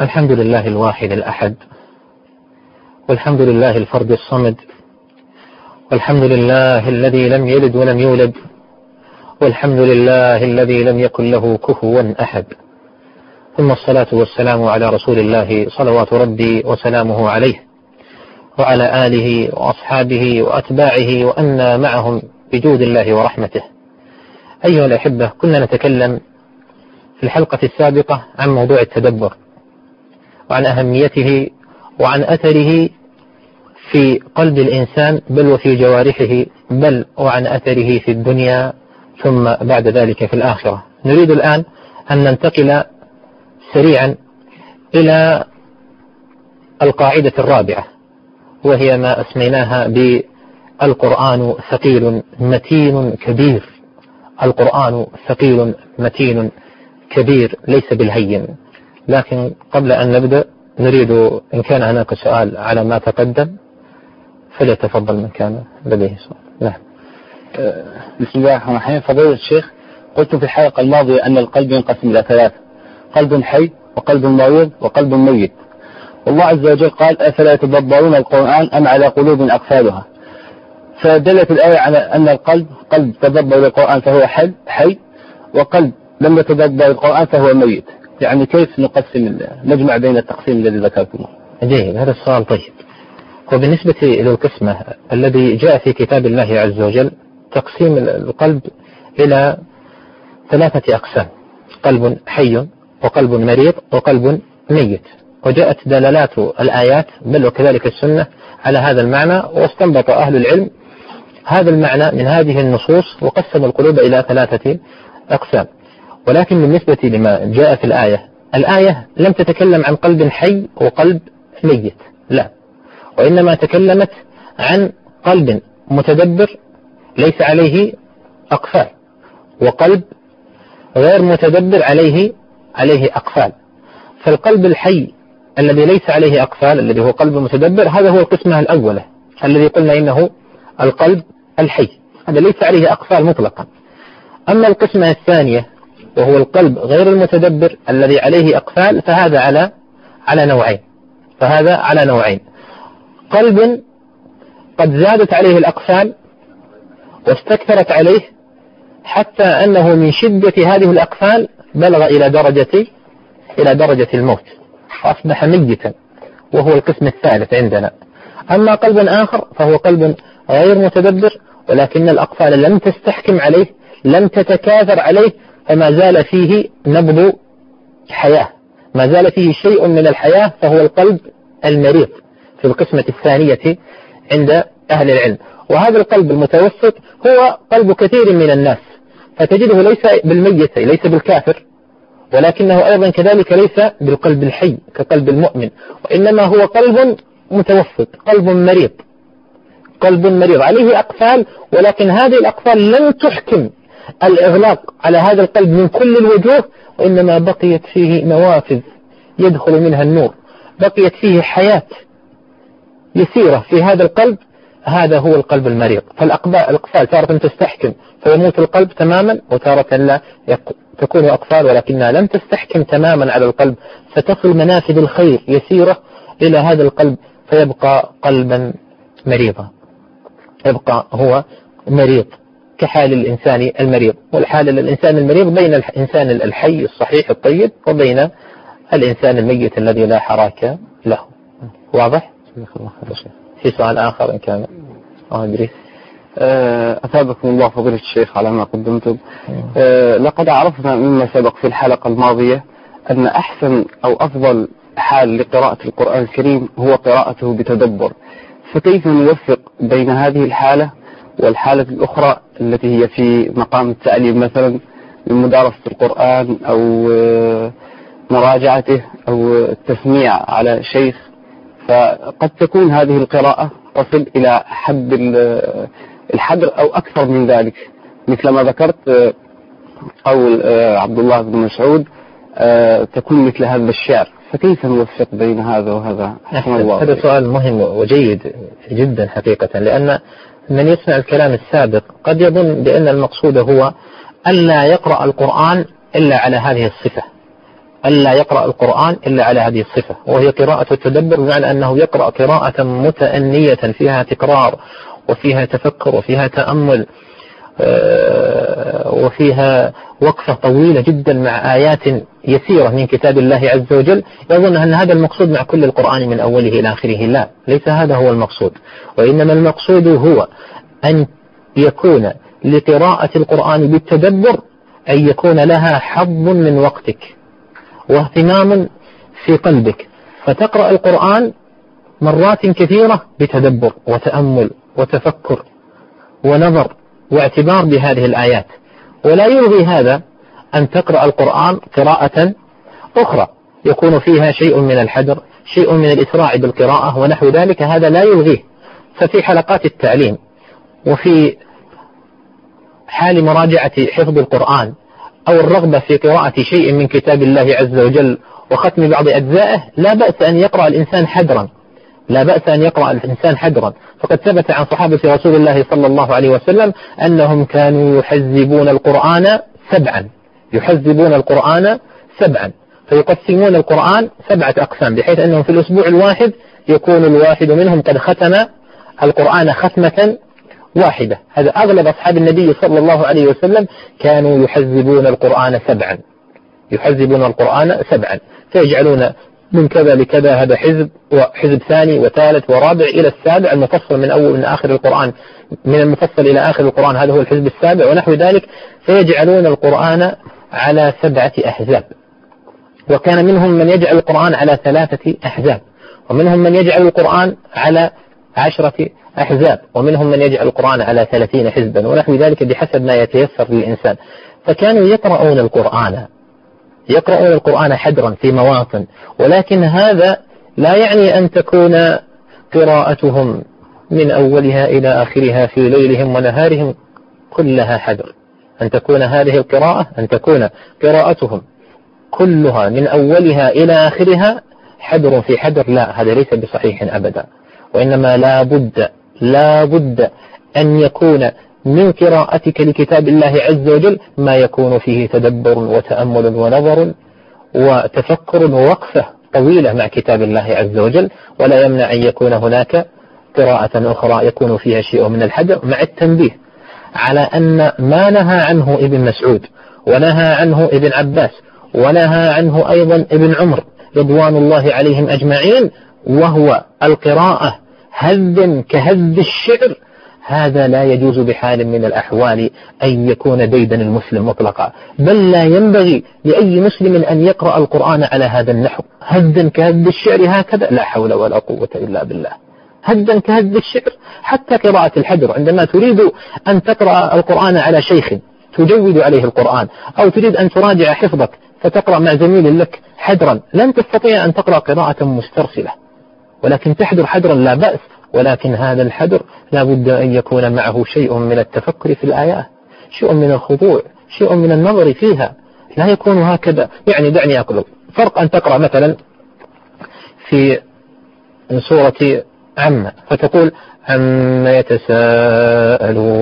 الحمد لله الواحد الأحد والحمد لله الفرد الصمد والحمد لله الذي لم يلد ولم يولد والحمد لله الذي لم يكن له كفوا أحد. ثم الصلاة والسلام على رسول الله صلوات ربي وسلامه عليه وعلى آله وأصحابه وأتباعه وأنا معهم بجود الله ورحمته. أيها الأحبة كنا نتكلم في الحلقة السابقة عن موضوع التدبر. وعن أهميته وعن أثره في قلب الإنسان بل وفي جوارحه بل وعن أثره في الدنيا ثم بعد ذلك في الآخرة. نريد الآن أن ننتقل سريعا إلى القاعدة الرابعة وهي ما أسميناها بالقرآن ثقيل متين كبير. القرآن ثقيل متين كبير ليس بالهين. لكن قبل أن نبدأ نريد إن كان هناك سؤال على ما تقدم فليتفضل من كان لديه سؤال. نعم. بسم الله الرحمن الرحيم. فضيلة الشيخ قلت في الحلقة الماضية أن القلب ينقسم إلى ثلاث قلب حي وقلب مريض وقلب ميت. والله عز وجل قال أفلا يتدبرون القرآن أم على قلوب أقفالها؟ فدلت الآية على أن القلب قلب تدبر القرآن فهو حي حي وقلب لم يتدبر القرآن فهو ميت. يعني كيف نقسم نجمع بين التقسيم الذي ذكرتموه؟ جيد هذا السؤال طيب. وبالنسبة للقسمة الذي جاء في كتاب الله عز وجل تقسيم القلب إلى ثلاثة أقسام قلب حي وقلب مريض وقلب ميت. وجاءت دلالات الآيات بل وكذلك السنة على هذا المعنى واستنبط أهل العلم هذا المعنى من هذه النصوص وقسم القلوب إلى ثلاثة أقسام. ولكن بالنسبة لما جاء في الآية الآية لم تتكلم عن قلب حي وقلب ميت لا. وإنما تكلمت عن قلب متدبر ليس عليه أقفال وقلب غير متدبر عليه عليه أقفال. فالقلب الحي الذي ليس عليه أقفال الذي هو قلب متدبر هذا هو القسمة الأولى الذي قلنا إنه القلب الحي هذا ليس عليه أقفال مطلقا. أما القسمة الثانية وهو القلب غير المتدبر الذي عليه أقفال فهذا على على نوعين. فهذا على نوعين. قلب قد زادت عليه الأقفال واستكثرت عليه حتى أنه من شدة هذه الأقفال بلغ إلى درجة إلى درجة الموت فأصبح ميتا وهو القسم الثالث عندنا. أما قلب آخر فهو قلب غير متدبر ولكن الأقفال لم تستحكم عليه لم تتكاثر عليه فما زال فيه نبض حياة. ما زال فيه شيء من الحياة فهو القلب المريض في القسمة الثانية عند أهل العلم. وهذا القلب المتوسط هو قلب كثير من الناس. فتجده ليس بالميت ليس بالكافر ولكنه أيضا كذلك ليس بالقلب الحي كقلب المؤمن. وإنما هو قلب متوسط قلب مريض قلب مريض. عليه أقفال ولكن هذه الأقفال لم تحكم الإغلاق على هذا القلب من كل الوجوه وإنما بقيت فيه نوافذ يدخل منها النور. بقيت فيه حياة يسيرة في هذا القلب هذا هو القلب المريض. فالأقفال تارة تستحكم فيموت القلب تماما وتارة لا تكون أقفال ولكنها لم تستحكم تماما على القلب. فتصل منافذ الخير يسيرة إلى هذا القلب فيبقى قلبا مريضا. يبقى هو مريض. كحال الإنسان المريض. والحال الإنسان المريض بين الإنسان الحي الصحيح الطيب وبين الإنسان الميت الذي لا حراك له. واضح؟ في سؤال آخر إن كان. أو إدريس. آه، أثابكم الله فضيلة الشيخ على ما قدمتم. أه لقد عرفنا مما سبق في الحلقة الماضية أن أحسن أو أفضل حال لقراءة القرآن الكريم هو قراءته بتدبر. فكيف نوفق بين هذه الحالة والحالة الأخرى التي هي في مقام التعليم مثلا من مدارسة القرآن أو آه، مراجعته أو التسميع على شيخ فقد تكون هذه القراءة تصل إلى حد الحدر أو أكثر من ذلك. مثل ما ذكرت آه، قول آه، عبد الله بن مسعود تكون مثل هذا الشعر. فكيف نوفق بين هذا وهذا؟ هذا سؤال مهم وجيد جدا حقيقة لأن من يسمع الكلام السابق قد يظن بأن المقصود هو ألا يقرأ القرآن إلا على هذه الصفة. ألا يقرأ القرآن إلا على هذه الصفة. وهي قراءة التدبر بمعنى أنه يقرأ قراءة متأنية فيها تكرار وفيها تفكر وفيها تأمل. وفيها وقفة طويلة جدا مع آيات يسيرة من كتاب الله عز وجل. يظن أن هذا المقصود مع كل القرآن من أوله إلى آخره. لا ليس هذا هو المقصود. وإنما المقصود هو أن يكون لقراءة القرآن بالتدبر أن يكون لها حظ من وقتك واهتمام في قلبك. فتقرأ القرآن مرات كثيرة بتدبر وتأمل وتفكر ونظر. واعتبار بهذه الآيات. ولا يلغي هذا أن تقرأ القرآن قراءة أخرى. يكون فيها شيء من الحذر شيء من الإسراع بالقراءة ونحو ذلك. هذا لا يلغيه ففي حلقات التعليم وفي حال مراجعة حفظ القرآن أو الرغبة في قراءة شيء من كتاب الله عز وجل وختم بعض أجزائه لا بأس أن يقرأ الإنسان حذرا لا بأس أن يقرأ الإنسان حذرا فقد ثبت عن صحابة رسول الله صلى الله عليه وسلم أنهم كانوا يحزبون القرآن سبعا. يحزبون القرآن سبعا. فيقسمون القرآن سبعة أقسام بحيث أنهم في الأسبوع الواحد يكون الواحد منهم قد ختم القرآن ختمة واحدة. هذا أغلب أصحاب النبي صلى الله عليه وسلم كانوا يحزبون القرآن سبعا. يحزبون القرآن سبعا. فيجعلون من كذا لكذا هذا حزب وحزب ثاني وثالث ورابع إلى السابع المفصل من أول من آخر القرآن من المفصل إلى آخر القرآن هذا هو الحزب السابع ونحو ذلك فيجعلون القرآن على سبعة أحزاب. وكان منهم من يجعل القرآن على ثلاثة أحزاب ومنهم من يجعل القرآن على عشرة أحزاب ومنهم من يجعل القرآن على ثلاثين حزبا ونحو ذلك بحسب ما يتيسر للإنسان. فكانوا يقرؤون القرآن يقرؤون القرآن حدرا في مواطن ولكن هذا لا يعني أن تكون قراءتهم من أولها إلى آخرها في ليلهم ونهارهم كلها حدر أن تكون هذه القراءة أن تكون قراءتهم كلها من أولها إلى آخرها حدر في حدر لا هذا ليس بصحيح أبدا. وإنما لا بد لا بد أن يكون من قراءتك لكتاب الله عز وجل ما يكون فيه تدبر وتأمل ونظر وتفكر ووقفة طويلة مع كتاب الله عز وجل ولا يمنع أن يكون هناك قراءة أخرى يكون فيها شيء من الحذر مع التنبيه على أن ما نهى عنه ابن مسعود ونهى عنه ابن عباس ونهى عنه أيضا ابن عمر رضوان الله عليهم أجمعين وهو القراءة هذ كهذ الشعر هذا لا يجوز بحال من الأحوال أن يكون ديدا المسلم مطلقا. بل لا ينبغي لأي مسلم أن يقرأ القرآن على هذا النحو. هدا كهد الشعر هكذا. لا حول ولا قوة إلا بالله. هدا كهد الشعر. حتى قراءة الحجر. عندما تريد أن تقرأ القرآن على شيخ تجود عليه القرآن أو تريد أن تراجع حفظك فتقرأ مع زميل لك حجرا لن تستطيع أن تقرأ قراءة مسترسلة. ولكن تحضر حجرا لا بأس. ولكن هذا الحذر لا بد أن يكون معه شيء من التفكر في الآيات شيء من الخضوع شيء من النظر فيها. لا يكون هكذا. يعني دعني أقول فرق أن تقرأ مثلا في سورة عم فتقول عما يتساءلون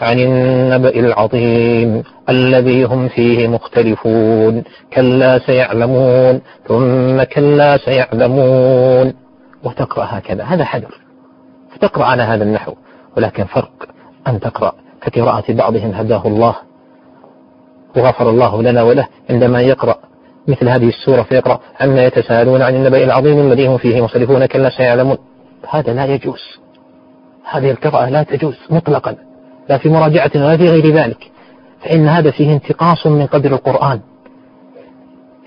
عن النبأ العظيم الذي هم فيه مختلفون. كلا سيعلمون ثم كلا سيعلمون. وتقرأ هكذا. هذا حذر تقرأ على هذا النحو ولكن فرق أن تقرأ كقراءة بعضهم هداه الله وغفر الله لنا وله عندما يقرأ مثل هذه السورة فيقرأ عما يتساءلون عن النبأ العظيم الذي هم فيه مختلفون كلا سيعلمون. هذا لا يجوز. هذه القراءة لا تجوز مطلقا لا في مراجعة ولا في غير ذلك. فإن هذا فيه انتقاص من قدر القرآن.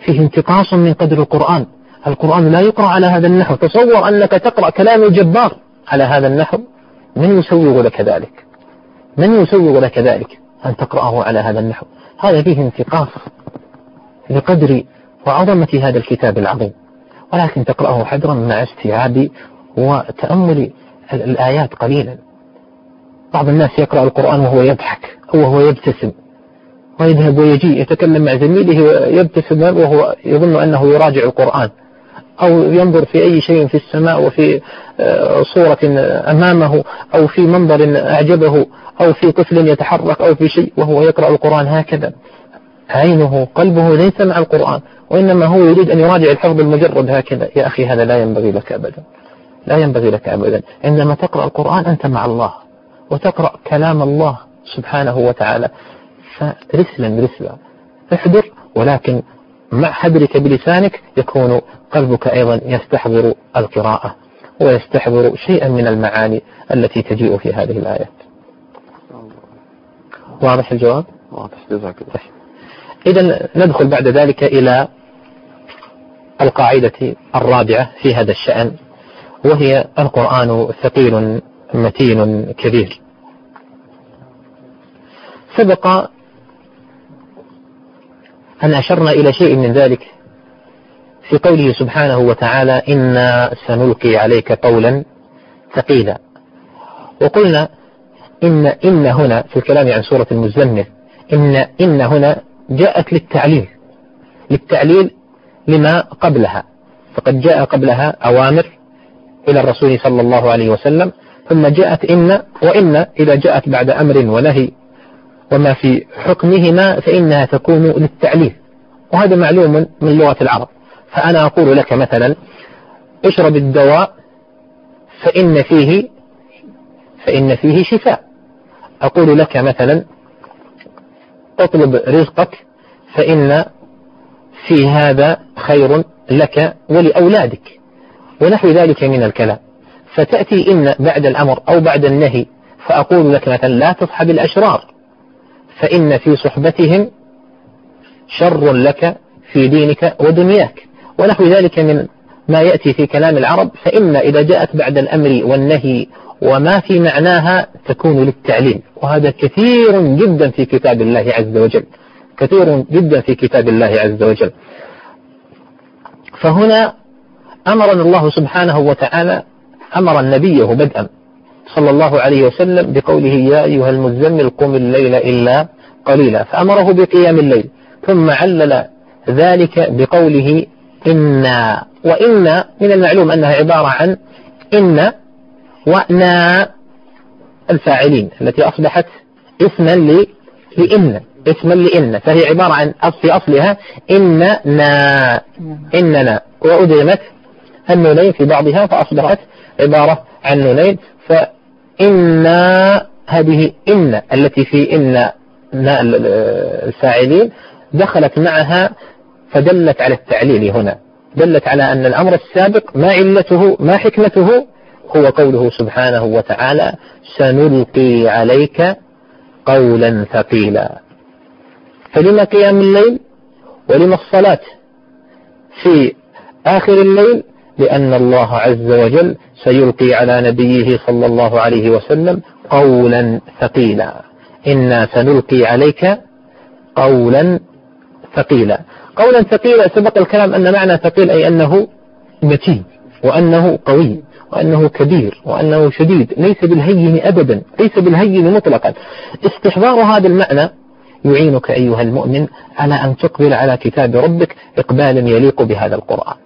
فيه انتقاص من قدر القرآن. القرآن لا يقرأ على هذا النحو. تصور أنك تقرأ كلام الجبار على هذا النحو من يسوغ لك ذلك؟ من يسوغ لك ذلك أن تقرأه على هذا النحو؟ هذا فيه انتقاص لقدر وعظمة هذا الكتاب العظيم. ولكن تقرأه حذرا مع استيعاب وتأمل الآيات قليلا. بعض الناس يقرأ القرآن وهو يضحك أو وهو يبتسم ويذهب ويجي يتكلم مع زميله ويبتسم وهو يظن أنه يراجع القرآن. أو ينظر في أي شيء في السماء وفي آه، صورة أمامه أو في منظر أعجبه أو في طفل يتحرك أو في شيء وهو يقرأ القرآن هكذا. عينه قلبه ليس مع القرآن وإنما هو يريد أن يراجع الحفظ المجرد هكذا. يا أخي هذا لا ينبغي لك أبدا. لا ينبغي لك أبدا. عندما تقرأ القرآن أنت مع الله وتقرأ كلام الله سبحانه وتعالى فرسلا رسلا احذر ولكن مع حذرك بلسانك يكون قلبك أيضا يستحضر القراءة ويستحضر شيئا من المعاني التي تجيء في هذه الآيات واضح الجواب؟ واضح جزاك الله. إذا ندخل بعد ذلك إلى القاعدة الرابعة في هذا الشأن وهي القرآن ثقيل متين كبير. سبق أن أشرنا إلى شيء من ذلك في قوله سبحانه وتعالى إنا سنلقي عليك قولا ثقيلا. وقلنا إن إن هنا في الكلام عن سورة المزمل إن إن هنا جاءت للتعليل للتعليل لما قبلها فقد جاء قبلها أوامر إلى الرسول صلى الله عليه وسلم ثم جاءت إن وإن إذا جاءت بعد أمر ونهي وما في حكمهما فإنها تكون للتعليل. وهذا معلوم من لغة العرب. فأنا أقول لك مثلا اشرب الدواء فإن فيه فإن فيه شفاء. أقول لك مثلا اطلب رزقك فإن في هذا خير لك ولأولادك. ونحو ذلك من الكلام. فتأتي إن بعد الأمر أو بعد النهي فأقول لك مثلا لا تصحب الأشرار. فإن في صحبتهم شر لك في دينك ودنياك. ونحو ذلك من ما يأتي في كلام العرب فإن إذا جاءت بعد الأمر والنهي وما في معناها تكون للتعليم. وهذا كثير جدا في كتاب الله عز وجل. كثير جدا في كتاب الله عز وجل. فهنا أمرنا الله سبحانه وتعالى أمر نبيه بدءا. صلى الله عليه وسلم بقوله يا أيها المزمل قم الليل إلا قليلا فأمره بقيام الليل ثم علل ذلك بقوله إنا وإن من المعلوم أنها عبارة عن إن ونا الفاعلين التي أصبحت اسما لإن اسما لإن فهي عبارة عن في أصلها إننا إننا وأدغمت النونين في بعضها فأصبحت عبارة عن نونين فإنا هذه إن التي في إن الفاعلين دخلت معها فدلت على التعليل هنا. دلت على أن الأمر السابق ما علته ما حكمته هو قوله سبحانه وتعالى سنلقي عليك قولا ثقيلا فلما قيام الليل ولما الصلاة في آخر الليل لأن الله عز وجل سيلقي على نبيه صلى الله عليه وسلم قولا ثقيلا. إنا سنلقي عليك قولا ثقيلا. قولا ثقيلا سبق الكلام أن معنى ثقيل أي أنه متين وأنه قوي وأنه كبير وأنه شديد ليس بالهين أبدا ليس بالهين مطلقا. استحضار هذا المعنى يعينك أيها المؤمن على أن تقبل على كتاب ربك إقبالا يليق بهذا القرآن.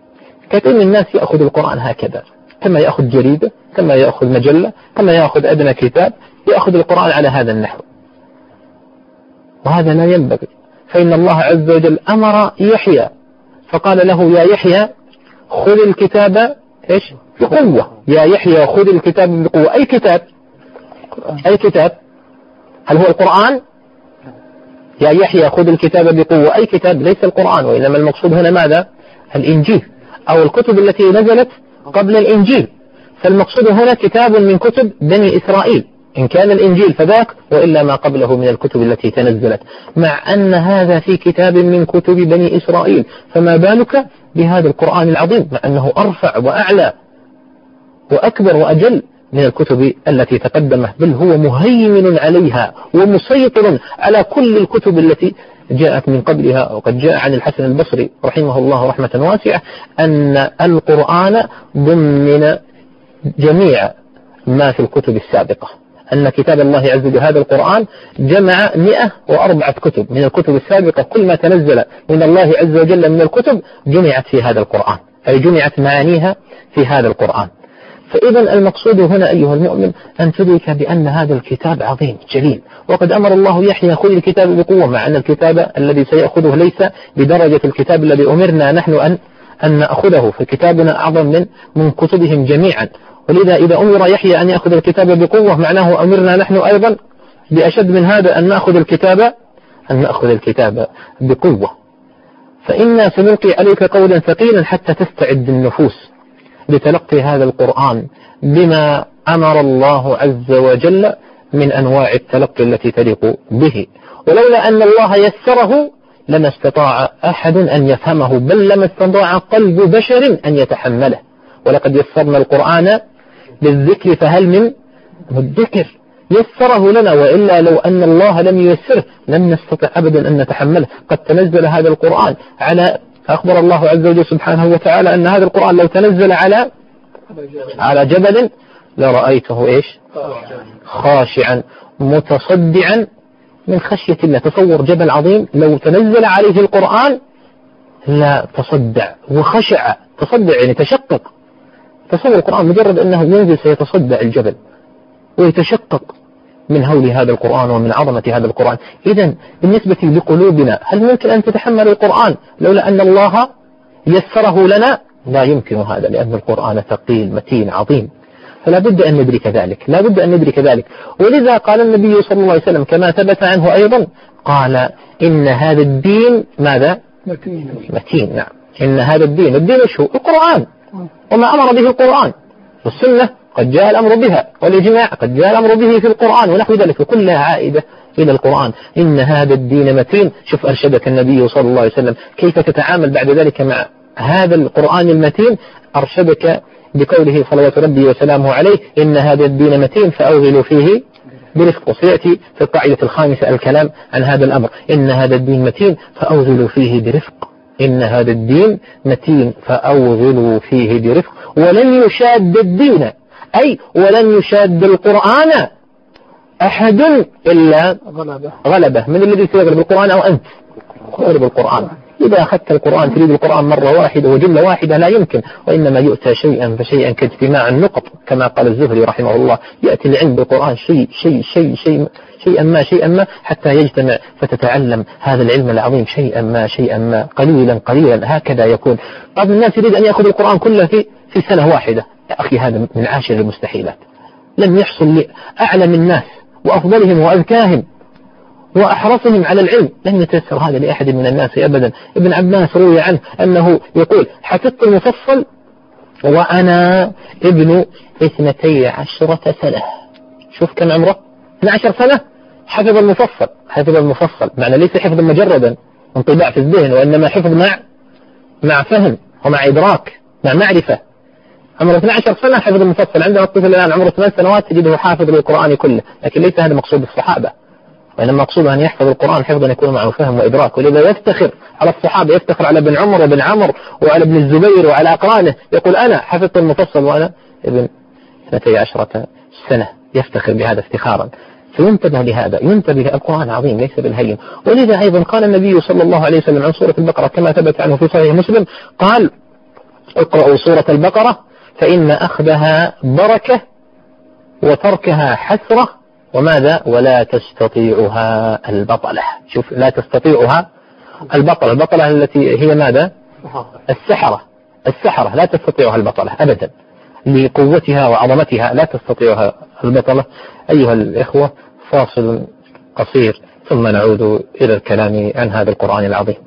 كثير من الناس يأخذ القرآن هكذا؟ كما يأخذ جريدة كما يأخذ مجلة كما يأخذ أدنى كتاب يأخذ القرآن على هذا النحو. وهذا لا ينبغي. فإن الله عز وجل أمر يحيى فقال له يا يحيى خذ الكتاب إيش؟ بقوة. يا يحيى خذ الكتاب بقوة. أي كتاب؟ أي كتاب؟ هل هو القرآن؟ يا يحيى خذ الكتاب بقوة. أي كتاب؟ ليس القرآن وإنما المقصود هنا ماذا؟ الإنجيل. أو الكتب التي نزلت قبل الإنجيل. فالمقصود هنا كتاب من كتب بني إسرائيل. إن كان الإنجيل فذاك وإلا ما قبله من الكتب التي تنزلت. مع أن هذا في كتاب من كتب بني إسرائيل. فما بالك بهذا القرآن العظيم؟ مع أنه أرفع وأعلى وأكبر وأجل من الكتب التي تقدمه. بل هو مهيمن عليها ومسيطر على كل الكتب التي جاءت من قبلها وقد جاء عن الحسن البصري رحمه الله رحمة واسعة أن القرآن ضمن جميع ما في الكتب السابقة. أن كتاب الله عز وجل هذا القرآن جمع 104 كتب. من الكتب السابقة كل ما تنزل من الله عز وجل من الكتب جمعت في هذا القرآن. أي جمعت معانيها في هذا القرآن. فإذا المقصود هنا أيها المؤمن أن تدرك بأن هذا الكتاب عظيم جليل. وقد أمر الله يحيى خذ الكتاب بقوة مع أن الكتاب الذي سيأخذه ليس بدرجة الكتاب الذي أمرنا نحن أن أن نأخذه. فكتابنا أعظم من من كتبهم جميعا. ولذا إذا أمر يحيى أن يأخذ الكتاب بقوة معناه أمرنا نحن أيضا بأشد من هذا أن نأخذ الكتاب أن نأخذ الكتاب بقوة. فإنا سنلقي عليك قولا ثقيلا حتى تستعد النفوس لتلقي هذا القرآن بما أمر الله عز وجل من أنواع التلقي التي تليق به. ولولا أن الله يسره لما استطاع أحد أن يفهمه بل لما استطاع قلب بشر أن يتحمله. ولقد يسرنا القرآن للذكر فهل من مدكر يسره لنا؟ وإلا لو أن الله لم ييسره لم نستطع أبدا أن نتحمله. قد تنزل هذا القرآن على أخبر الله عز وجل سبحانه وتعالى أن هذا القرآن لو تنزل على على جبل لرأيته إيش؟ خاشعا متصدعا من خشية الله. تصور جبل عظيم لو تنزل عليه القرآن لا تصدع وخشع. تصدع يعني تشقق. تصور القرآن مجرد أنه ينزل سيتصدع الجبل ويتشقق. من هول هذا القرآن ومن عظمة هذا القرآن. إذا بالنسبة لقلوبنا هل ممكن أن تتحمل القرآن؟ لولا أن الله يسره لنا؟ لا يمكن هذا لأن القرآن ثقيل متين عظيم. فلا بد أن ندرك ذلك لا بد أن ندرك ذلك. ولذا قال النبي صلى الله عليه وسلم كما ثبت عنه أيضا قال إن هذا الدين ماذا؟ متين. متين نعم. إن هذا الدين الدين شو القرآن. وما أمر به القرآن. والسنة قد جاء الأمر بها والإجماع قد جاء الأمر به في القرآن ونحو ذلك وكلها عائدة إلى القرآن. إن هذا الدين متين. شوف أرشدك النبي صلى الله عليه وسلم. كيف تتعامل بعد ذلك مع هذا القرآن المتين؟ أرشدك بقوله صلوات ربي وسلامه عليه إن هذا الدين متين فأوغلوا فيه برفق. وسيأتي في القاعدة الخامسة الكلام عن هذا الأمر. إن هذا الدين متين فأوغلوا فيه برفق. إن هذا الدين متين فأوغلوا فيه برفق. ولن يشاد الدين أي ولن يشاد القرآن أحد إلا غلبة. غلبه. من الذي سيغلب القرآن أو أنت؟ تغلب القرآن. إذا أخذت القرآن تريد القرآن مرة واحدة وجملة واحدة لا يمكن. وإنما يؤتى شيئا فشيئا كاجتماع النقط كما قال الزهري رحمه الله. يأتي العلم بالقرآن شيء شيء شيء شيء شيئا ما شيئا ما حتى يجتمع فتتعلم هذا العلم العظيم شيئا ما شيئا ما قليلا قليلا هكذا يكون. بعض الناس يريد أن يأخذ القرآن كله في في سنة واحدة. يا أخي هذا من عاشر المستحيلات. لم يحصل لأعلم الناس وأفضلهم وأذكاهم وأحرصهم على العلم. لم يتيسر هذا لأحد من الناس أبدا. ابن عباس روي عنه أنه يقول حفظت المفصل وأنا ابن اثنتي عشرة سنة. شوف كم عمره. 12 سنة حفظ المفصل حفظ المفصل معنى ليس حفظا مجردا انطباع في الذهن وإنما حفظ مع مع فهم ومع إدراك مع معرفة. عمره 12 سنة حفظ المفصل. عندنا الطفل الآن عمره 8 سنوات تجده حافظ للقرآن كله لكن ليس هذا مقصود الصحابة. وإنما مقصود أن يحفظ القرآن حفظا يكون معه فهم وإدراك ولذا يفتخر على الصحابة يفتخر على ابن عمر وابن عمر وعلى ابن الزبير وعلى أقرانه يقول أنا حفظت المفصل وأنا ابن 12 سنة. يفتخر بهذا افتخارا. فينتبه لهذا ينتبه القرآن عظيم ليس بالهين. ولذا أيضا قال النبي صلى الله عليه وسلم عن سورة البقرة كما ثبت عنه في صحيح مسلم قال اقرأوا سورة البقرة فإن أخذها بركة وتركها حسرة وماذا؟ ولا تستطيعها البطلة. شوف لا تستطيعها البطلة. البطلة التي هي ماذا؟ السحرة. السحرة لا تستطيعها البطلة أبدا. لقوتها وعظمتها لا تستطيعها البطلة. أيها الإخوة فاصل قصير ثم نعود إلى الكلام عن هذا القرآن العظيم.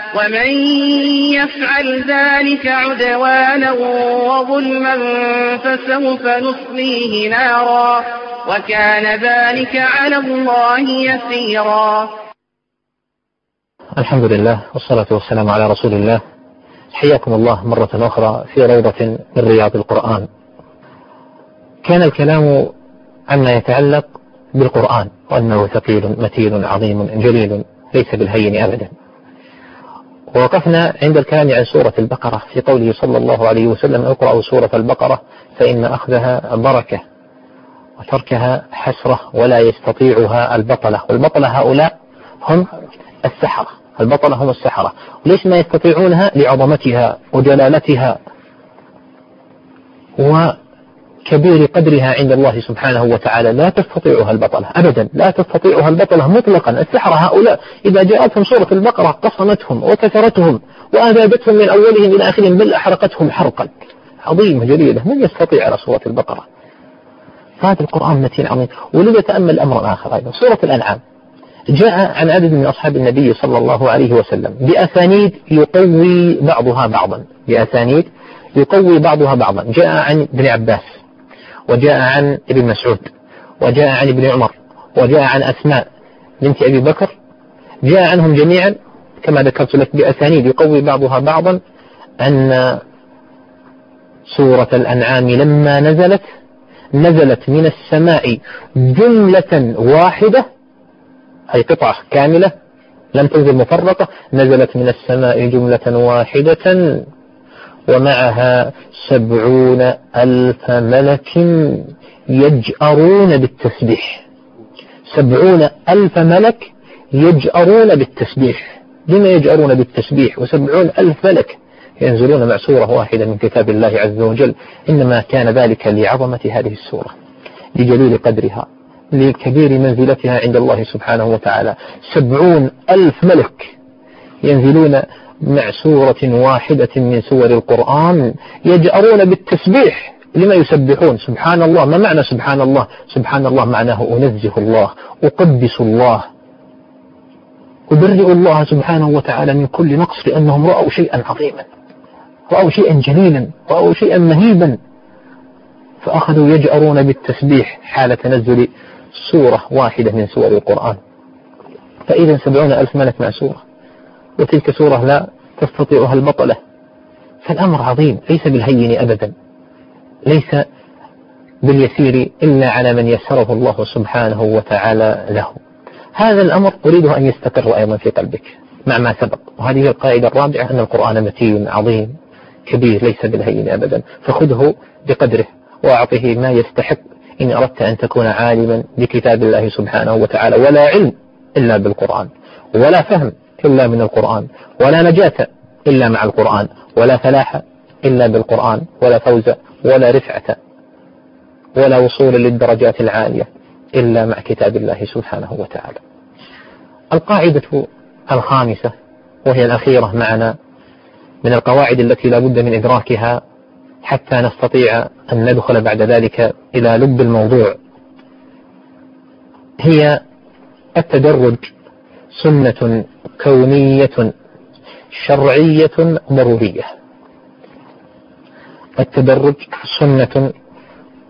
ومن يفعل ذلك عدوانا وظلما فسوف نصليه نارا وكان ذلك على الله يسيرا. الحمد لله والصلاة والسلام على رسول الله. حياكم الله مرة أخرى في روضة من رياض القرآن. كان الكلام عما يتعلق بالقرآن وأنه ثقيل متين عظيم جليل ليس بالهين أبدا. ووقفنا عند الكلام عن سورة البقرة في قوله صلى الله عليه وسلم اقرأوا سورة البقرة فإن أخذها بركة وتركها حسرة ولا يستطيعها البطلة. والبطلة هؤلاء هم السحرة. البطلة هم السحرة. ليش ما يستطيعونها؟ لعظمتها وجلالتها وكبير قدرها عند الله سبحانه وتعالى. لا تستطيعها البطلة أبدا لا تستطيعها البطلة مطلقا. السحرة هؤلاء إذا جاءتهم سورة البقرة قصمتهم وكسرتهم وأذابتهم من أولهم إلى آخرهم بل أحرقتهم حرقا. عظيمة جليلة من يستطيع على سورة البقرة؟ هذا القرآن متين عظيم. ولذا تأمل أمر آخر أيضا. سورة الأنعام. جاء عن عدد من أصحاب النبي صلى الله عليه وسلم. بأسانيد يقوي بعضها بعضا. بأسانيد يقوي بعضها بعضا. جاء عن ابن عباس. وجاء عن ابن مسعود وجاء عن ابن عمر وجاء عن أسماء بنت أبي بكر جاء عنهم جميعا كما ذكرت لك بأسانيد يقوي بعضها بعضا أن سورة الأنعام لما نزلت نزلت من السماء جملة واحدة أي قطعة كاملة لم تنزل مفرقة نزلت من السماء جملة واحدة. ومعها سبعون ألف ملك يجأرون بالتسبيح. سبعون ألف ملك يجأرون بالتسبيح. لما يجأرون بالتسبيح؟ وسبعون ألف ملك ينزلون مع سورة واحدة من كتاب الله عز وجل. إنما كان ذلك لعظمة هذه السورة لجليل قدرها لكبير منزلتها عند الله سبحانه وتعالى. سبعون ألف ملك ينزلون مع سورة واحدة من سور القرآن يجأرون بالتسبيح لما يسبحون. سبحان الله. ما معنى سبحان الله؟ سبحان الله معناه أنزه الله أقدس الله أبرئ الله سبحانه وتعالى من كل نقص لأنهم رأوا شيئا عظيما رأوا شيئا جليلا رأوا شيئا مهيبا. فأخذوا يجأرون بالتسبيح حال تنزل سورة واحدة من سور القرآن. فإذا سبعون ألف ملك مع سورة. وتلك سورة لا تستطيعها البطلة. فالأمر عظيم ليس بالهين أبدا. ليس باليسير إلا على من يسره الله سبحانه وتعالى له. هذا الأمر أريد أن يستقر أيضا في قلبك مع ما سبق. وهذه القاعدة الرابعة أن القرآن متين عظيم كبير ليس بالهين أبدا. فخذه بقدره وأعطه ما يستحق. إن أردت أن تكون عالما بكتاب الله سبحانه وتعالى ولا علم إلا بالقرآن ولا فهم إلا من القرآن ولا نجاة إلا مع القرآن ولا فلاح إلا بالقرآن ولا فوز ولا رفعة ولا وصول للدرجات العالية إلا مع كتاب الله سبحانه وتعالى. القاعدة الخامسة وهي الأخيرة معنا من القواعد التي لا بد من إدراكها حتى نستطيع أن ندخل بعد ذلك إلى لب الموضوع. هي التدرج سنة كونية شرعية ضرورية. التدرج سنة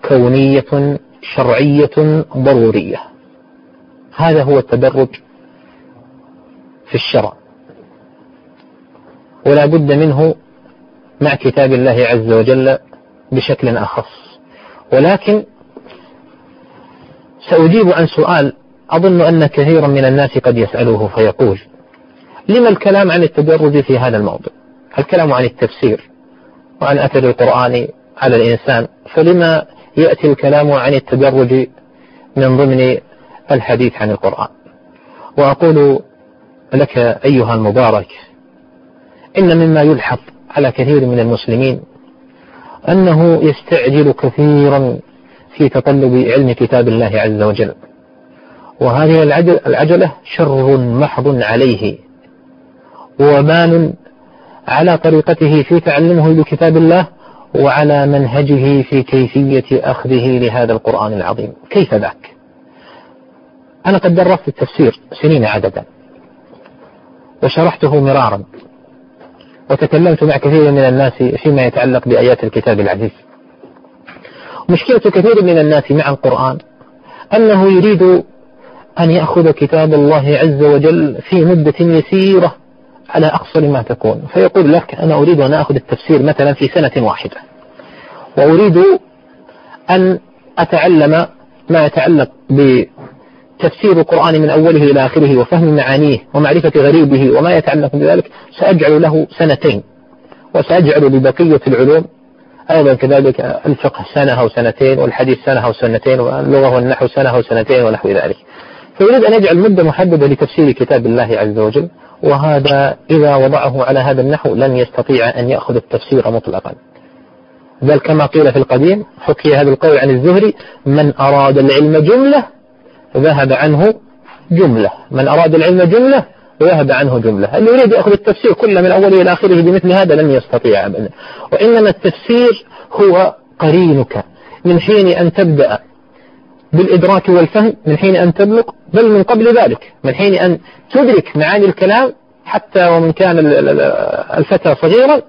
كونية شرعية ضرورية. هذا هو التدرج في الشرع. ولا بد منه مع كتاب الله عز وجل بشكل أخص. ولكن سأجيب عن سؤال أظن أن كثيرا من الناس قد يسألوه فيقول لما الكلام عن التدرج في هذا الموضوع؟ الكلام عن التفسير وعن أثر القرآن على الإنسان فلما يأتي الكلام عن التدرج من ضمن الحديث عن القرآن؟ وأقول لك أيها المبارك إن مما يلحظ على كثير من المسلمين أنه يستعجل كثيرا في تطلب علم كتاب الله عز وجل. وهذه العجلة شر محض عليه وبان على طريقته في تعلمه لكتاب الله وعلى منهجه في كيفية أخذه لهذا القرآن العظيم. كيف ذاك؟ أنا قد درست التفسير سنين عددا وشرحته مرارا وتكلمت مع كثير من الناس فيما يتعلق بآيات الكتاب العزيز. مشكلة كثير من الناس مع القرآن أنه يريد أن يأخذ كتاب الله عز وجل في مدة يسيرة على أقصر ما تكون. فيقول لك أنا أريد أن أخذ التفسير مثلا في سنة واحدة. وأريد أن أتعلم ما يتعلق بتفسير القرآن من أوله إلى آخره وفهم معانيه ومعرفة غريبه وما يتعلق بذلك سأجعل له سنتين. وسأجعل لبقية العلوم. أيضا كذلك الفقه سنة أو سنتين والحديث سنة أو سنتين واللغة والنحو سنة أو سنتين ونحو ذلك. فيريد أن يجعل مدة محددة لتفسير كتاب الله عز وجل وهذا إذا وضعه على هذا النحو لن يستطيع أن يأخذ التفسير مطلقا. بل كما قيل في القديم حكي هذا القول عن الزهري من أراد العلم جملة ذهب عنه جملة. من أراد العلم جملة ذهب عنه جملة. اللي يريد يأخذ التفسير كله من أوله إلى آخره بمثل هذا لن يستطيع أبدا. وإنما التفسير هو قرينك من حين أن تبدأ بالإدراك والفهم من حين أن تبلغ بل من قبل ذلك من حين أن تدرك معاني الكلام حتى ومن كان الفتى صغيرا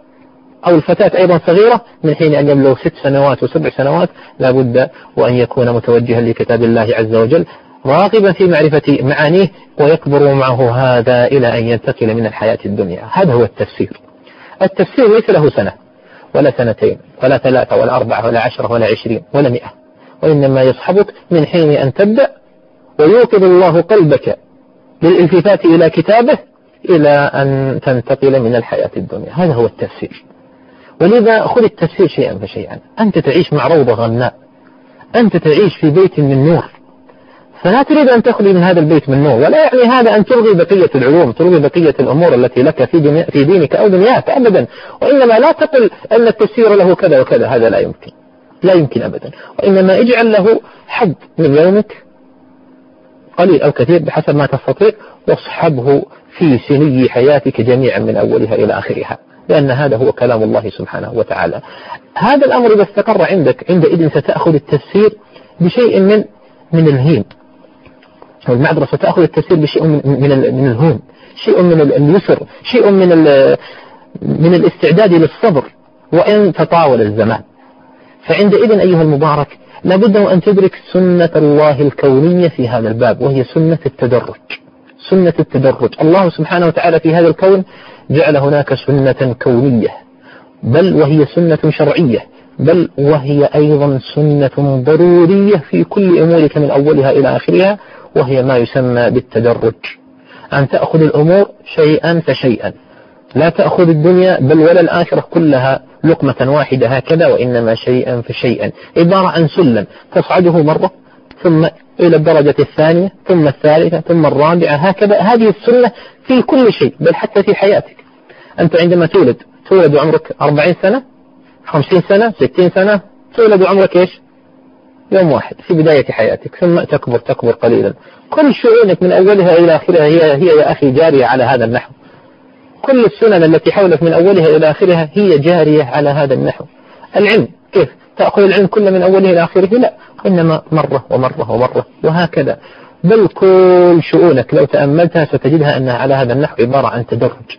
أو الفتاة أيضا صغيرة من حين أن يبلغ ست سنوات وسبع سنوات لا بد وأن يكون متوجها لكتاب الله عز وجل راغبا في معرفة معانيه ويكبر معه هذا إلى أن ينتقل من الحياة الدنيا. هذا هو التفسير. التفسير ليس له سنة ولا سنتين ولا ثلاثة ولا أربعة ولا عشرة ولا عشرين ولا مئة. وإنما يصحبك من حين أن تبدأ ويوقظ الله قلبك للالتفات إلى كتابه إلى أن تنتقل من الحياة الدنيا. هذا هو التفسير. ولذا خذ التفسير شيئا فشيئا. أنت تعيش مع روضة غناء أنت تعيش في بيت من نور. فلا تريد أن تخرج من هذا البيت من نور. ولا يعني هذا أن تلغي بقية العلوم تلغي بقية الأمور التي لك في, في دينك أو دنياك أبدا. وإنما لا تقل أن التفسير له كذا وكذا. هذا لا يمكن. لا يمكن أبدا. وإنما اجعل له حد من يومك قليل أو كثير بحسب ما تستطيع واصحبه في سني حياتك جميعا من أولها إلى آخرها لأن هذا هو كلام الله سبحانه وتعالى. هذا الأمر إذا استقر عندك عندئذ ستأخذ التفسير بشيء من من الهين. المعذرة ستأخذ التفسير بشيء من من من الهون شيء من اليسر شيء من من الاستعداد للصبر وإن تطاول الزمان. فعندئذ أيها المبارك لابد أن تدرك سنة الله الكونية في هذا الباب وهي سنة التدرج. سنة التدرج. الله سبحانه وتعالى في هذا الكون جعل هناك سنة كونية بل وهي سنة شرعية بل وهي أيضا سنة ضرورية في كل أمورك من أولها إلى آخرها وهي ما يسمى بالتدرج. أن تأخذ الأمور شيئا فشيئا. لا تأخذ الدنيا بل ولا الآخرة كلها لقمة واحدة هكذا وإنما شيئا فشيئا. عبارة عن سلم تصعده مرة ثم إلى الدرجة الثانية ثم الثالثة ثم الرابعة هكذا. هذه السنة في كل شيء بل حتى في حياتك. أنت عندما تولد تولد عمرك أربعين سنة خمسين سنة ستين سنة تولد عمرك إيش؟ يوم واحد في بداية حياتك ثم تكبر تكبر قليلا. كل شؤونك من أولها إلى آخرها هي, هي يا أخي جارية على هذا النحو. كل السنن التي حولك من أولها إلى آخرها هي جارية على هذا النحو. العلم كيف؟ تأخذ العلم كله من أوله إلى آخره؟ لا إنما مرة ومرة ومرة وهكذا. بل كل شؤونك لو تأملتها ستجدها أنها على هذا النحو عبارة عن تدرج.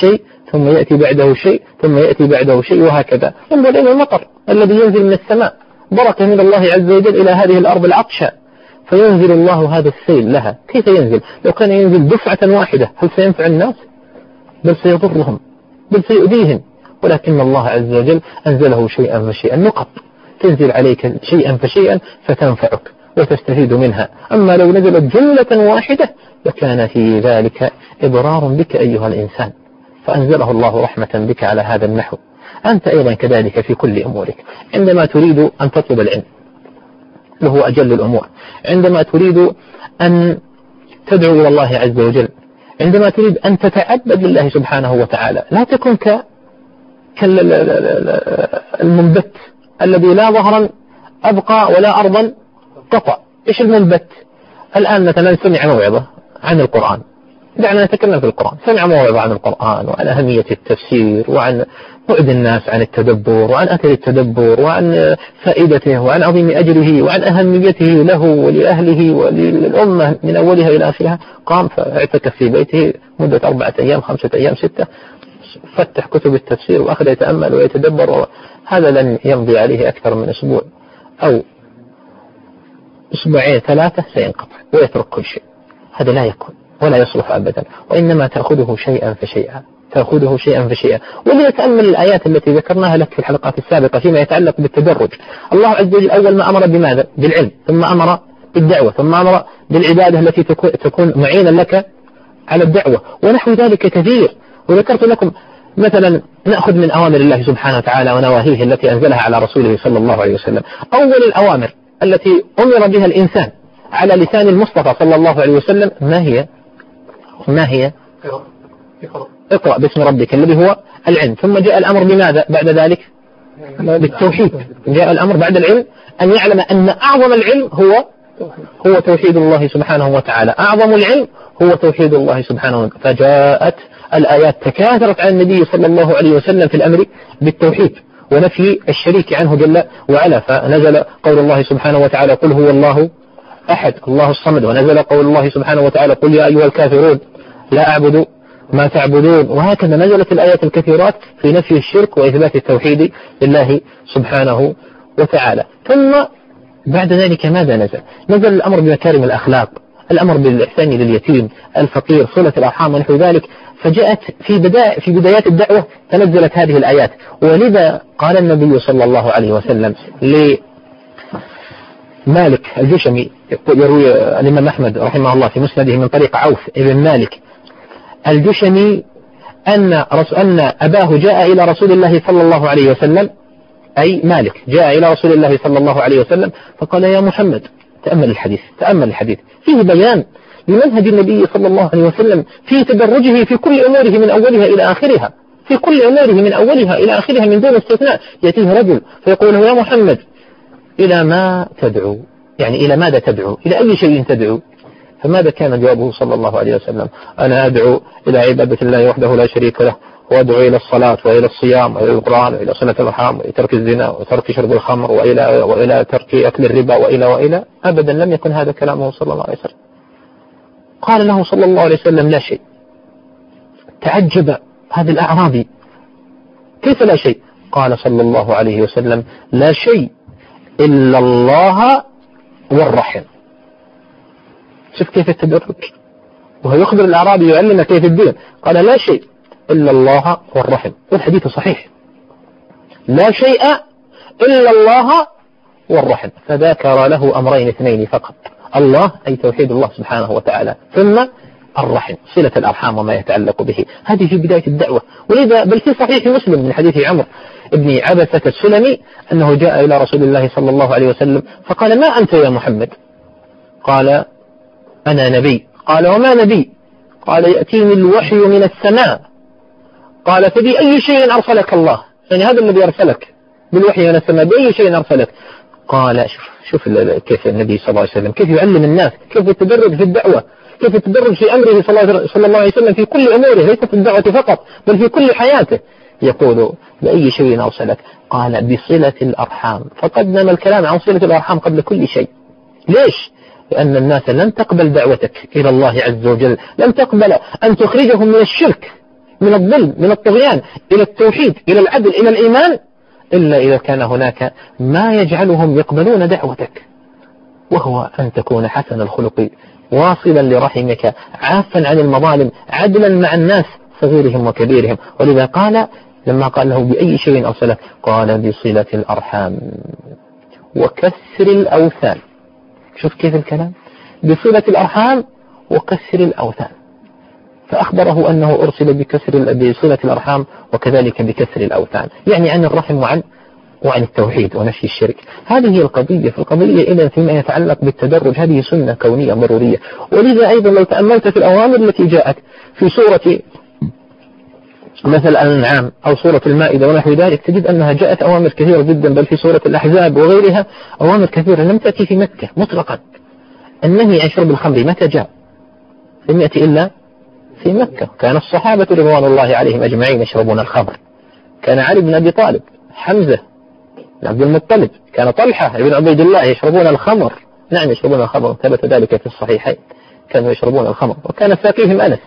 شيء ثم يأتي بعده شيء ثم يأتي بعده شيء وهكذا. انظر إلى المطر الذي ينزل من السماء. بركة من الله عز وجل إلى هذه الأرض العطشة. فينزل الله هذا السيل لها. كيف ينزل؟ لو كان ينزل دفعة واحدة هل سينفع الناس؟ بل سيضرهم بل سيؤذيهم. ولكن الله عز وجل أنزله شيئا فشيئا. نقط. تنزل عليك شيئا فشيئا فتنفعك وتستفيد منها. أما لو نزلت جملة واحدة لكان في ذلك إضرار بك أيها الإنسان. فأنزله الله رحمة بك على هذا النحو. أنت أيضا كذلك في كل أمورك. عندما تريد أن تطلب العلم وهو أجل الأمور. عندما تريد أن تدعو إلى الله عز وجل عندما تريد أن تتعبد لله سبحانه وتعالى لا تكن ك كالمنبت الذي لا ظهرا أبقى ولا أرضا قطع إيش المنبت؟ الآن مثلا سمع موعظة عن القرآن. دعنا نتكلم في القرآن. سمع موعظة عن القرآن وعن أهمية التفسير وعن بعد الناس عن التدبر وعن أثر التدبر وعن فائدته وعن عظيم أجره وعن أهميته له ولأهله وللأمة من أولها إلى آخرها. قام فاعتكف في بيته مدة أربعة أيام خمسة أيام ستة. فتح كتب التفسير وأخذ يتأمل ويتدبر. هذا لن يمضي عليه أكثر من أسبوع أو أسبوعين ثلاثة سينقطع ويترك كل شيء. هذا لا يكون. ولا يصلح أبدا. وإنما تأخذه شيئا فشيئا. تأخذه شيئا فشيئا. وليتأمل الآيات التي ذكرناها لك في الحلقات السابقة فيما يتعلق بالتدرج. الله عز وجل أول ما أمر بماذا؟ بالعلم. ثم أمر بالدعوة. ثم أمر بالعبادة التي تكون معينا لك على الدعوة. ونحو ذلك كثير. وذكرت لكم مثلا نأخذ من أوامر الله سبحانه وتعالى ونواهيه التي أنزلها على رسوله صلى الله عليه وسلم. أول الأوامر التي أمر بها الإنسان على لسان المصطفى صلى الله عليه وسلم ما هي؟ ما هي؟ اقرأ باسم ربك الذي هو العلم. ثم جاء الأمر بماذا بعد ذلك؟ بالتوحيد. جاء الأمر بعد العلم أن يعلم أن أعظم العلم هو هو توحيد الله سبحانه وتعالى. أعظم العلم هو توحيد الله سبحانه وتعالى. فجاءت الآيات تكاثرت عن النبي صلى الله عليه وسلم في الأمر بالتوحيد ونفي الشريك عنه جل وعلا. فنزل قول الله سبحانه وتعالى قل هو الله أحد. الله الصمد. ونزل قول الله سبحانه وتعالى قل يا أيها الكافرون لا أعبد ما تعبدون. وهكذا نزلت الآيات الكثيرات في نفي الشرك وإثبات التوحيد لله سبحانه وتعالى. ثم بعد ذلك ماذا نزل؟ نزل الأمر بمكارم الأخلاق الأمر بالإحسان لليتيم الفقير صلة الأرحام ونحو ذلك. فجاءت في بداية في بدايات الدعوة تنزلت هذه الآيات. ولذا قال النبي صلى الله عليه وسلم لمالك الجشمي يروي الإمام أحمد رحمه الله في مسنده من طريق عوف ابن مالك الجشمي أن أن أباه جاء إلى رسول الله صلى الله عليه وسلم أي مالك جاء إلى رسول الله صلى الله عليه وسلم فقال يا محمد تأمل الحديث تأمل الحديث. فيه بيان لمنهج النبي صلى الله عليه وسلم في تدرجه في كل أموره من أولها إلى آخرها في كل أموره من أولها إلى آخرها من دون استثناء. يأتيه رجل فيقول يا محمد إلى ما تدعو؟ يعني إلى ماذا تدعو؟ إلى أي شيء تدعو؟ فماذا كان جوابه صلى الله عليه وسلم؟ أنا أدعو إلى عبادة الله وحده لا شريك له وأدعو إلى الصلاة وإلى الصيام وإلى القرآن وإلى صلة الأرحام وإلى ترك الزنا وترك شرب الخمر وإلى وإلى ترك أكل الربا وإلى وإلى أبدا لم يكن هذا كلامه صلى الله عليه وسلم. قال له صلى الله عليه وسلم لا شيء. تعجب هذا الأعرابي. كيف لا شيء؟ قال صلى الله عليه وسلم لا شيء إلا الله والرحم شوف كيف التدرج وهو يخبر الأعرابي يعلم كيف الدين قال لا شيء إلا الله والرحم والحديث صحيح. لا شيء إلا الله والرحم فذكر له أمرين اثنين فقط. الله أي توحيد الله سبحانه وتعالى. ثم الرحم صلة الأرحام وما يتعلق به. هذه في بداية الدعوة. ولذا بل في صحيح مسلم من حديث عمر ابن عبسة السلمي أنه جاء إلى رسول الله صلى الله عليه وسلم فقال ما أنت يا محمد؟ قال أنا نبي. قال وما نبي؟ قال يأتيني الوحي من السماء. قال فبأي شيء أرسلك الله؟ يعني هذا الذي أرسلك بالوحي من السماء بأي شيء أرسلك؟ قال شوف شوف كيف النبي صلى الله عليه وسلم كيف يعلم الناس كيف التدرج في الدعوة؟ كيف التدرج في أمره صلى الله عليه وسلم في كل أموره ليس في الدعوة فقط بل في كل حياته. يقول بأي شيء أرسلك؟ قال بصلة الأرحام. فقدم الكلام عن صلة الأرحام قبل كل شيء. ليش؟ لأن الناس لن تقبل دعوتك إلى الله عز وجل لن تقبل أن تخرجهم من الشرك من الظلم من الطغيان إلى التوحيد إلى العدل إلى الإيمان إلا إذا كان هناك ما يجعلهم يقبلون دعوتك وهو أن تكون حسن الخلق. واصلا لرحمك عافا عن المظالم عدلا مع الناس صغيرهم وكبيرهم. ولذا قال لما قال له بأي شيء أرسلك قال بصلة الأرحام وكسر الأوثان. شوف كيف الكلام؟ بصلة الأرحام وكسر الأوثان. فأخبره أنه أرسل بكسر بصلة الأرحام وكذلك بكسر الأوثان. يعني عن الرحم وعن وعن التوحيد ونفي الشرك. هذه هي القضية. فالقضية إذا فيما يتعلق بالتدرج. هذه سنة كونية مرورية. ولذا أيضا لو تأملت في الأوامر التي جاءت في سورة مثل الأنعام أو سورة المائدة ونحو ذلك تجد أنها جاءت أوامر كثيرة جدا بل في سورة الأحزاب وغيرها أوامر كثيرة لم تأتي في مكة مطلقا. النهي عن شرب الخمر متى جاء؟ لم يأتي إلا في مكة. كان الصحابة رضوان الله عليهم أجمعين يشربون الخمر. كان علي بن أبي طالب حمزة عبد المطلب. كان طلحة بن عبيد الله يشربون الخمر. نعم يشربون الخمر. ثبت ذلك في الصحيحين. كانوا يشربون الخمر. وكان ساقيهم أنس.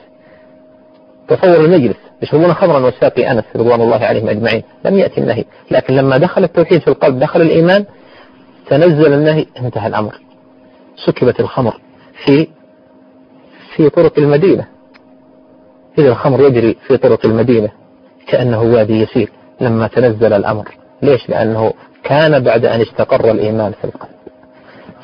تصور المجلس. يشربون خمرا والساقي أنس رضوان الله عليهم أجمعين. لم يأتي النهي. لكن لما دخل التوحيد في القلب دخل الإيمان تنزل النهي انتهى الأمر. سكبت الخمر في في طرق المدينة. إذا الخمر يجري في طرق المدينة كأنه وادي يسير لما تنزل الأمر. ليش؟ لأنه كان بعد أن استقر الإيمان في القلب.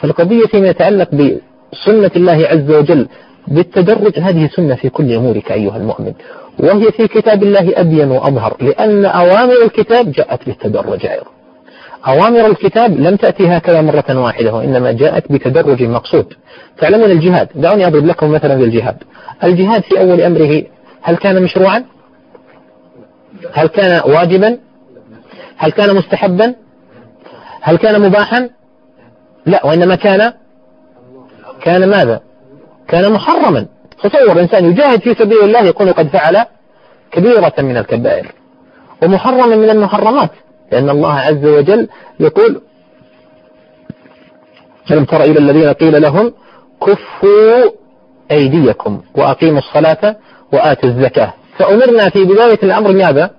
فالقضية فيما يتعلق بسنة الله عز وجل بالتدرج هذه سنة في كل أمورك أيها المؤمن. وهي في كتاب الله أبين وأظهر لأن أوامر الكتاب جاءت بالتدرج أيضا. أوامر الكتاب لم تأتي هكذا مرة واحدة وإنما جاءت بتدرج مقصود. تعلمون الجهاد. دعوني أضرب لكم مثلا بالجهاد الجهاد في أول أمره هل كان مشروعا؟ هل كان واجبا؟ هل كان مستحبا؟ هل كان مباحا؟ لا وإنما كان كان ماذا؟ كان محرما. تصور إنسان يجاهد في سبيل الله يكون قد فعل كبيرة من الكبائر ومحرما من المحرمات لأن الله عز وجل يقول ألم تر إلى الذين قيل لهم كفوا أيديكم وأقيموا الصلاة وآتوا الزكاة فأمرنا في بداية الأمر ماذا؟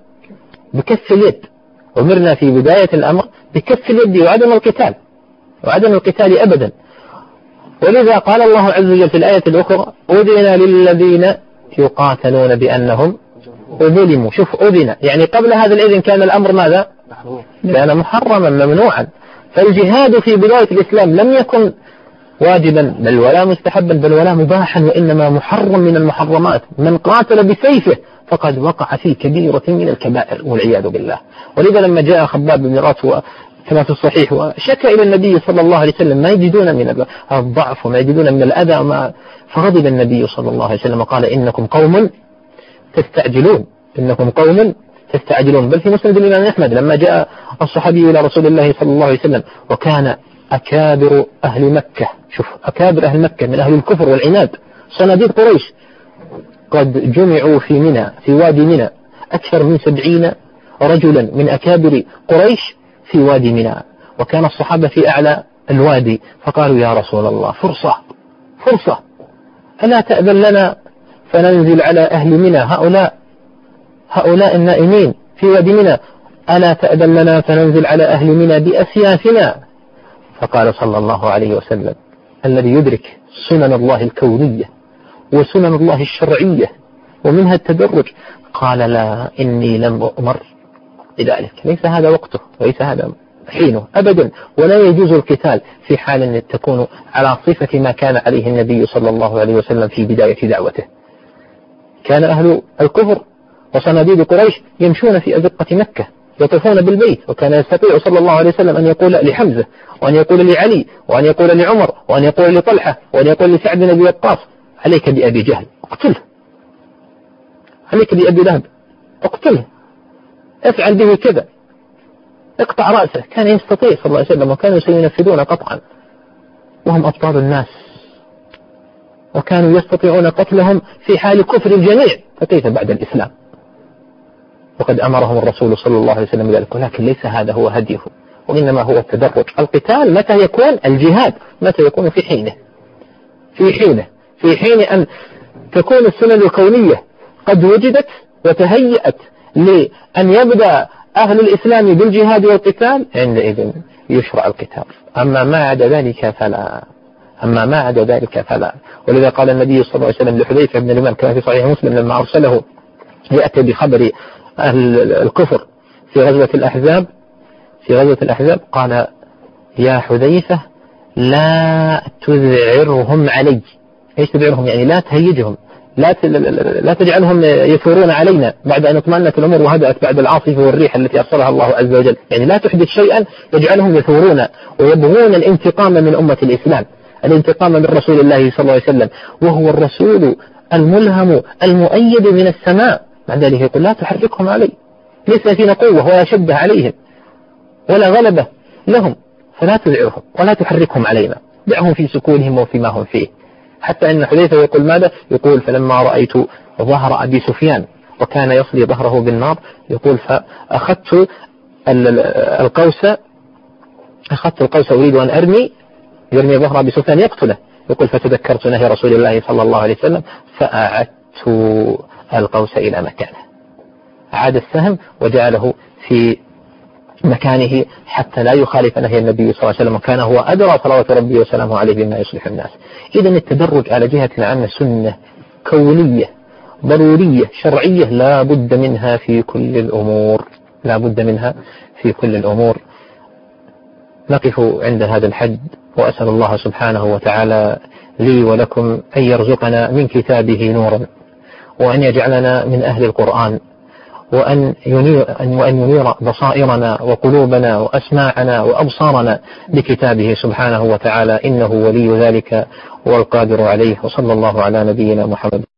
بكف اليد. أمرنا في بداية الأمر بكف اليد وعدم القتال وعدم القتال أبدا. ولذا قال الله عز وجل في الآية الأخرى أذن للذين يقاتلون بأنهم ظلموا شوف أذن. يعني قبل هذا الإذن كان الأمر ماذا؟ كان محرما ممنوعا. فالجهاد في بداية الإسلام لم يكن واجبا بل ولا مستحبا بل ولا مباحا وإنما محرم من المحرمات. من قاتل بسيفه فقد وقع في كبيرة من الكبائر والعياذ بالله. ولذا لما جاء خباب بن رات كما في الصحيح وشكى إلى النبي صلى الله عليه وسلم ما يجدون من الضعف وما يجدون من الأذى وما فغضب النبي صلى الله عليه وسلم وقال إنكم قوم تستعجلون إنكم قوم تستعجلون. بل في مسند الإمام أحمد لما جاء الصحابي إلى رسول الله صلى الله عليه وسلم وكان أكابر أهل مكة. شوف أكابر أهل مكة من أهل الكفر والعناد. صناديد قريش. قد جمعوا في منى في وادي منى. أكثر من سبعين رجلا من أكابر قريش في وادي منى. وكان الصحابة في أعلى الوادي. فقالوا يا رسول الله فرصة فرصة. ألا تأذن لنا فننزل على أهل منى؟ هؤلاء هؤلاء النائمين في وادي منى. ألا تأذن لنا فننزل على أهل منى بأسيافنا؟ فقال صلى الله عليه وسلم الذي يدرك سنن الله الكونية وسنن الله الشرعية ومنها التدرج قال لا إني لم أؤمر بذلك. ليس هذا وقته وليس هذا حينه أبدا. ولا يجوز القتال في حال أن تكون على صفة ما كان عليه النبي صلى الله عليه وسلم في بداية دعوته. كان أهل الكفر وصناديد قريش يمشون في أزقة مكة. يطوفون بالبيت وكان يستطيع صلى الله عليه وسلم أن يقول لحمزة وأن يقول لعلي وأن يقول لعمر وأن يقول لطلحة وأن يقول لسعد بن أبي وقاص. عليك بأبي جهل اقتله. عليك بأبي لهب اقتله. افعل به كذا. اقطع رأسه. كان يستطيع صلى الله عليه وسلم وكانوا سينفذون قطعا. وهم أبطال الناس. وكانوا يستطيعون قتلهم في حال كفر الجميع فكيف بعد الإسلام؟ وقد أمرهم الرسول صلى الله عليه وسلم بذلك. ولكن ليس هذا هو هديه. وإنما هو التدرج القتال متى يكون؟ الجهاد متى يكون؟ في حينه. في حينه. في حين أن تكون السنن الكونية قد وجدت وتهيأت لأن يبدأ أهل الإسلام بالجهاد والقتال عندئذ يشرع القتال. أما ما عدا ذلك فلا. أما ما عدا ذلك فلا. ولذا قال النبي صلى الله عليه وسلم لحذيفة بن الإمام كما في صحيح مسلم لما أرسله يأتي بخبر أهل الكفر في غزوة الأحزاب في غزوة الأحزاب قال يا حذيفة لا تذعرهم علي. إيش تذعرهم؟ يعني لا تهيجهم لا لا تجعلهم يثورون علينا بعد أن اطمأنت الأمور وهدأت بعد العاصفه والريح التي أرسلها الله عز وجل، يعني لا تحدث شيئا يجعلهم يثورون ويبغون الانتقام من أمة الإسلام، الانتقام من رسول الله صلى الله عليه وسلم، وهو الرسول الملهم المؤيد من السماء، مع ذلك يقول لا تحركهم علي، ليس فينا قوة ولا شدة عليهم ولا غلبة لهم، فلا تذعرهم ولا تحركهم علينا، دعهم في سكونهم وفيما هم فيه. حتى أن حذيفة يقول ماذا؟ يقول فلما رأيت ظهر أبي سفيان وكان يصلي ظهره بالنار يقول فأخذت القوس أخذت القوس أريد أن أرمي يرمي ظهر أبي سفيان يقتله. يقول فتذكرت نهي رسول الله صلى الله عليه وسلم فأعدت القوس إلى مكانه. عاد السهم وجعله في مكانه حتى لا يخالف نهي النبي صلى الله عليه وسلم وكان هو أدرى صلوات ربي وسلامه عليه بما يصلح الناس. إذا التدرج على جهة العامة سنة كونية ضرورية شرعية لا بد منها في كل الأمور. لا بد منها في كل الأمور. نقف عند هذا الحد وأسأل الله سبحانه وتعالى لي ولكم أن يرزقنا من كتابه نورا. وأن يجعلنا من أهل القرآن وأن ينير, وأن ينير بصائرنا وقلوبنا وأسماعنا وأبصارنا بكتابه سبحانه وتعالى إنه ولي ذلك والقادر عليه وصلى الله على نبينا محمد.